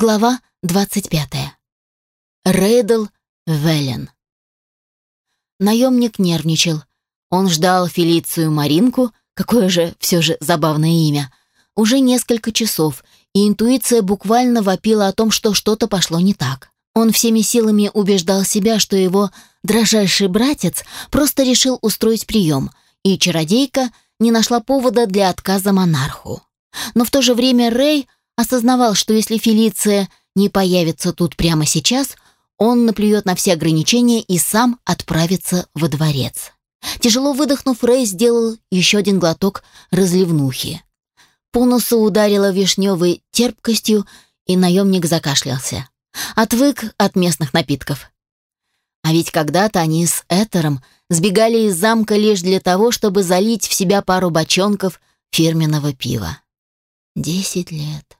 Глава 25. Рейдл Велен. Наемник нервничал. Он ждал Фелицию Маринку, какое же все же забавное имя, уже несколько часов, и интуиция буквально вопила о том, что что-то пошло не так. Он всеми силами убеждал себя, что его дрожайший братец просто решил устроить прием, и чародейка не нашла повода для отказа монарху. Но в то же время Рэй – Осознавал, что если Фелиция не появится тут прямо сейчас, он наплюет на все ограничения и сам отправится во дворец. Тяжело выдохнув, Рэй сделал еще один глоток разливнухи. По носу ударила вишневой терпкостью, и наемник закашлялся. Отвык от местных напитков. А ведь когда-то они с Этером сбегали из замка лишь для того, чтобы залить в себя пару бочонков фирменного пива. Десять лет.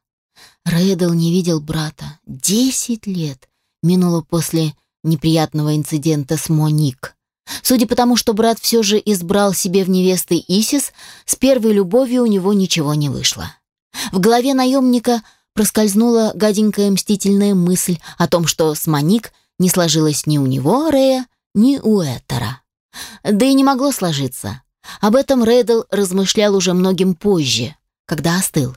Рэддл не видел брата. Десять лет минуло после неприятного инцидента с Моник. Судя по тому, что брат все же избрал себе в невесты Исис, с первой любовью у него ничего не вышло. В голове наемника проскользнула гаденькая мстительная мысль о том, что с Моник не сложилось ни у него, Рея, ни у Этера. Да и не могло сложиться. Об этом Рэддл размышлял уже многим позже, когда остыл.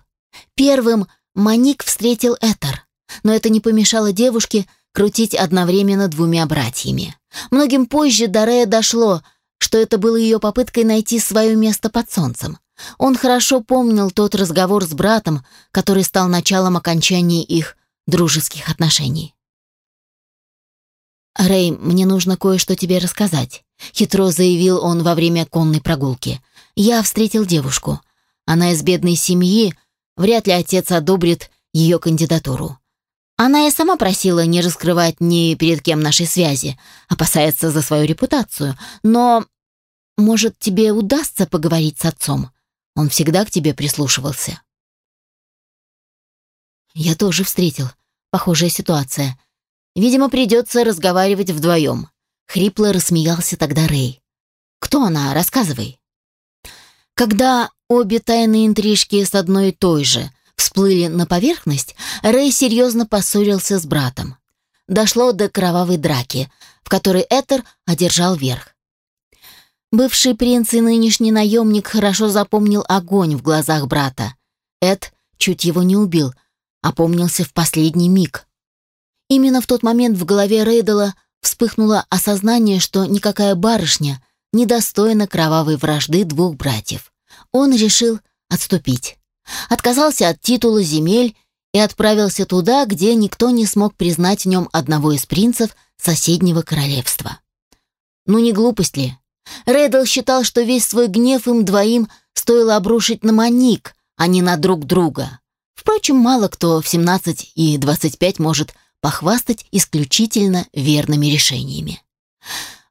Первым – Маник встретил Этер, но это не помешало девушке крутить одновременно двумя братьями. Многим позже до Рея дошло, что это было ее попыткой найти свое место под солнцем. Он хорошо помнил тот разговор с братом, который стал началом окончания их дружеских отношений. «Рэй, мне нужно кое-что тебе рассказать», — хитро заявил он во время конной прогулки. «Я встретил девушку. Она из бедной семьи, Вряд ли отец одобрит ее кандидатуру. Она и сама просила не раскрывать ни перед кем нашей связи, опасается за свою репутацию. Но, может, тебе удастся поговорить с отцом? Он всегда к тебе прислушивался. Я тоже встретил. Похожая ситуация. Видимо, придется разговаривать вдвоем. Хрипло рассмеялся тогда Рэй. Кто она? Рассказывай. Когда Обе тайные интрижки с одной и той же всплыли на поверхность, Рэй серьезно поссорился с братом. Дошло до кровавой драки, в которой Этер одержал верх. Бывший принц и нынешний наемник хорошо запомнил огонь в глазах брата. Эд чуть его не убил, опомнился в последний миг. Именно в тот момент в голове Рейдела вспыхнуло осознание, что никакая барышня не достойна кровавой вражды двух братьев он решил отступить. Отказался от титула земель и отправился туда, где никто не смог признать в нем одного из принцев соседнего королевства. Ну не глупость ли? Реддл считал, что весь свой гнев им двоим стоило обрушить на Моник, а не на друг друга. Впрочем, мало кто в 17 и 25 может похвастать исключительно верными решениями.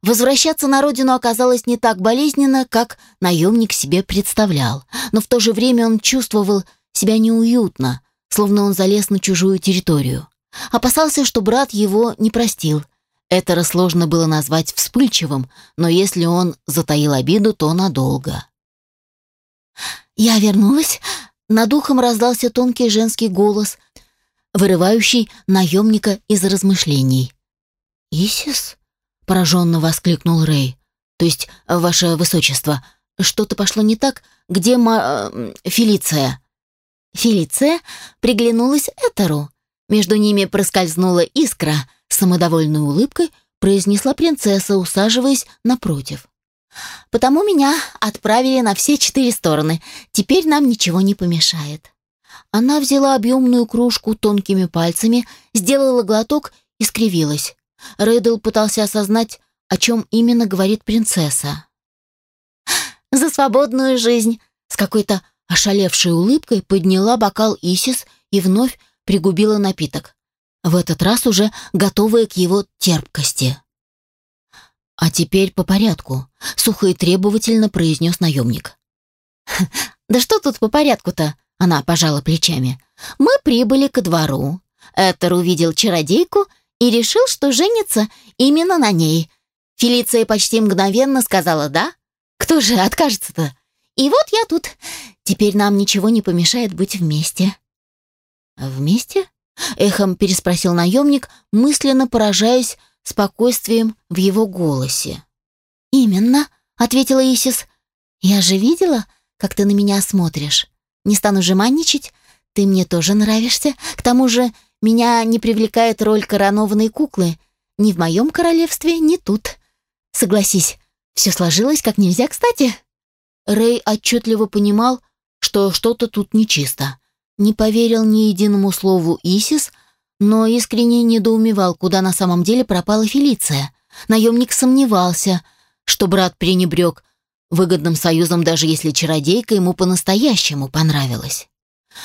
Возвращаться на родину оказалось не так болезненно, как наемник себе представлял, но в то же время он чувствовал себя неуютно, словно он залез на чужую территорию. Опасался, что брат его не простил. Это сложно было назвать вспыльчивым, но если он затаил обиду, то надолго. «Я вернулась», — над ухом раздался тонкий женский голос, вырывающий наемника из размышлений. «Исис?» — пораженно воскликнул Рэй. «То есть, ваше высочество, что-то пошло не так? Где ма... Э, Фелиция?» Фелиция приглянулась Этеру. Между ними проскользнула искра. Самодовольной улыбкой произнесла принцесса, усаживаясь напротив. «Потому меня отправили на все четыре стороны. Теперь нам ничего не помешает». Она взяла объемную кружку тонкими пальцами, сделала глоток и скривилась. Рейдл пытался осознать, о чем именно говорит принцесса. «За свободную жизнь!» С какой-то ошалевшей улыбкой подняла бокал Исис и вновь пригубила напиток. В этот раз уже готовая к его терпкости. «А теперь по порядку», — сухо и требовательно произнес наемник. «Да что тут по порядку-то?» — она пожала плечами. «Мы прибыли ко двору. Этер увидел чародейку — и решил, что женится именно на ней. Фелиция почти мгновенно сказала «да». Кто же откажется-то? И вот я тут. Теперь нам ничего не помешает быть вместе. «Вместе?» — эхом переспросил наемник, мысленно поражаясь спокойствием в его голосе. «Именно», — ответила Исис. «Я же видела, как ты на меня смотришь. Не стану жеманничать, ты мне тоже нравишься. К тому же меня не привлекает роль коронованной куклы. Ни в моем королевстве, ни тут. Согласись, все сложилось как нельзя кстати». Рэй отчетливо понимал, что что-то тут нечисто. Не поверил ни единому слову Исис, но искренне недоумевал, куда на самом деле пропала Фелиция. Наемник сомневался, что брат пренебрег выгодным союзом, даже если чародейка ему по-настоящему понравилась.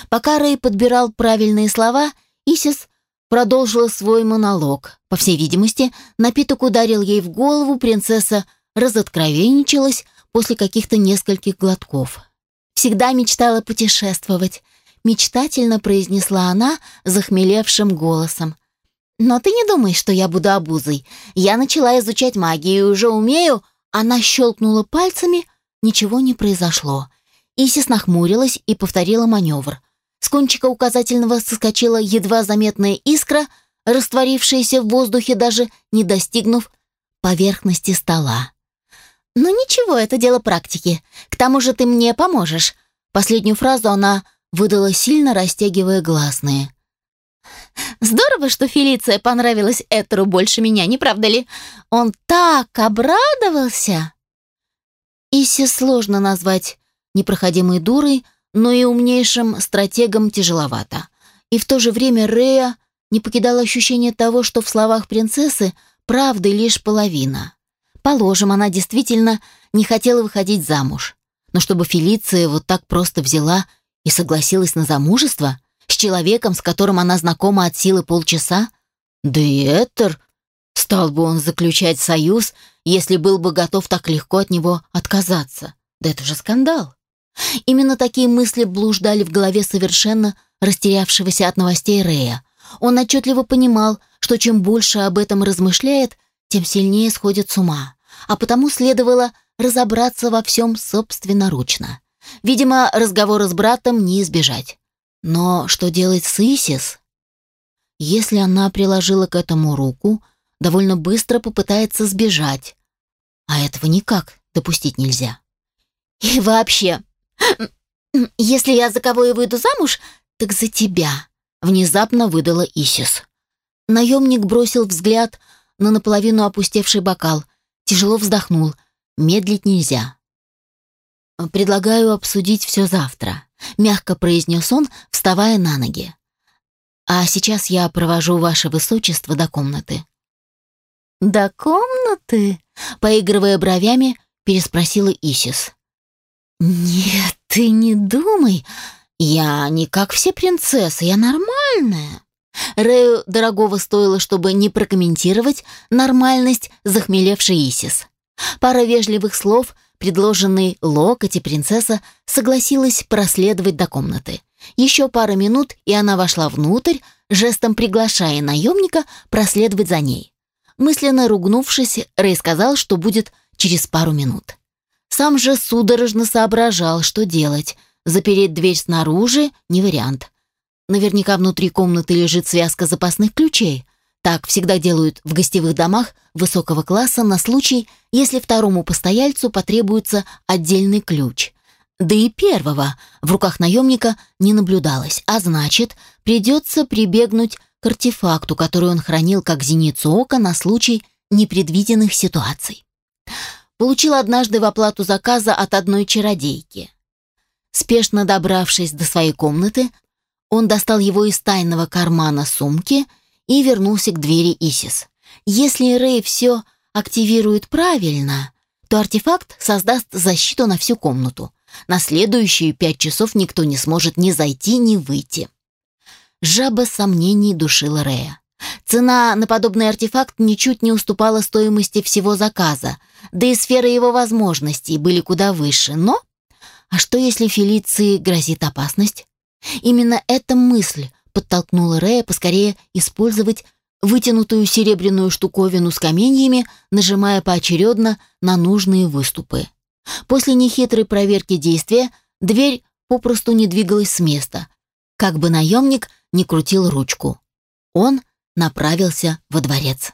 Пока Рэй подбирал правильные слова – Исис продолжила свой монолог. По всей видимости, напиток ударил ей в голову, принцесса разоткровенничалась после каких-то нескольких глотков. «Всегда мечтала путешествовать», — мечтательно произнесла она захмелевшим голосом. «Но ты не думай, что я буду обузой. Я начала изучать магию и уже умею...» Она щелкнула пальцами, ничего не произошло. Исис нахмурилась и повторила маневр. С кончика указательного соскочила едва заметная искра, растворившаяся в воздухе, даже не достигнув поверхности стола. Но ничего, это дело практики. К тому же ты мне поможешь». Последнюю фразу она выдала сильно, растягивая гласные. «Здорово, что Фелиция понравилась Этеру больше меня, не правда ли? Он так обрадовался!» Исе сложно назвать непроходимой дурой, но и умнейшим стратегам тяжеловато. И в то же время Рея не покидало ощущение того, что в словах принцессы правды лишь половина. Положим, она действительно не хотела выходить замуж. Но чтобы Фелиция вот так просто взяла и согласилась на замужество с человеком, с которым она знакома от силы полчаса, да и Эттер, стал бы он заключать союз, если был бы готов так легко от него отказаться. Да это же скандал. Именно такие мысли блуждали в голове совершенно растерявшегося от новостей Рея. Он отчетливо понимал, что чем больше об этом размышляет, тем сильнее сходит с ума, а потому следовало разобраться во всем собственноручно. Видимо, разговора с братом не избежать. Но что делать с Исис? Если она приложила к этому руку, довольно быстро попытается сбежать. А этого никак допустить нельзя. «И вообще, «Если я за кого и выйду замуж, так за тебя», — внезапно выдала Исис. Наемник бросил взгляд на наполовину опустевший бокал, тяжело вздохнул. Медлить нельзя. «Предлагаю обсудить все завтра», — мягко произнес он, вставая на ноги. «А сейчас я провожу ваше высочество до комнаты». «До комнаты?» — поигрывая бровями, переспросила Исис. «Нет, ты не думай. Я не как все принцессы, я нормальная». Рэю дорогого стоило, чтобы не прокомментировать нормальность захмелевшей Исис. Пара вежливых слов, предложенный локоть и принцесса, согласилась проследовать до комнаты. Еще пара минут, и она вошла внутрь, жестом приглашая наемника проследовать за ней. Мысленно ругнувшись, Рэй сказал, что будет через пару минут. Сам же судорожно соображал, что делать. Запереть дверь снаружи – не вариант. Наверняка внутри комнаты лежит связка запасных ключей. Так всегда делают в гостевых домах высокого класса на случай, если второму постояльцу потребуется отдельный ключ. Да и первого в руках наемника не наблюдалось, а значит, придется прибегнуть к артефакту, который он хранил как зеницу ока на случай непредвиденных ситуаций получил однажды в оплату заказа от одной чародейки. Спешно добравшись до своей комнаты, он достал его из тайного кармана сумки и вернулся к двери Исис. Если Рэй все активирует правильно, то артефакт создаст защиту на всю комнату. На следующие пять часов никто не сможет ни зайти, ни выйти. Жаба сомнений душила Рэя. Цена на подобный артефакт ничуть не уступала стоимости всего заказа, да и сфера его возможностей были куда выше. Но а что, если Фелиции грозит опасность? Именно эта мысль подтолкнула Рея поскорее использовать вытянутую серебряную штуковину с каменьями, нажимая поочередно на нужные выступы. После нехитрой проверки действия дверь попросту не двигалась с места, как бы наемник не крутил ручку. Он направился во дворец.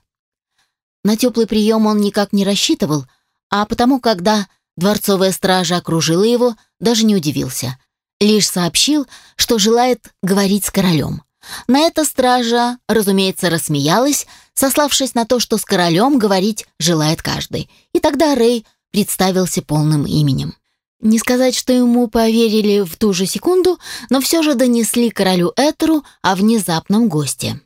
На теплый прием он никак не рассчитывал, а потому, когда дворцовая стража окружила его, даже не удивился. Лишь сообщил, что желает говорить с королем. На это стража, разумеется, рассмеялась, сославшись на то, что с королем говорить желает каждый. И тогда Рэй представился полным именем. Не сказать, что ему поверили в ту же секунду, но все же донесли королю Этеру о внезапном госте.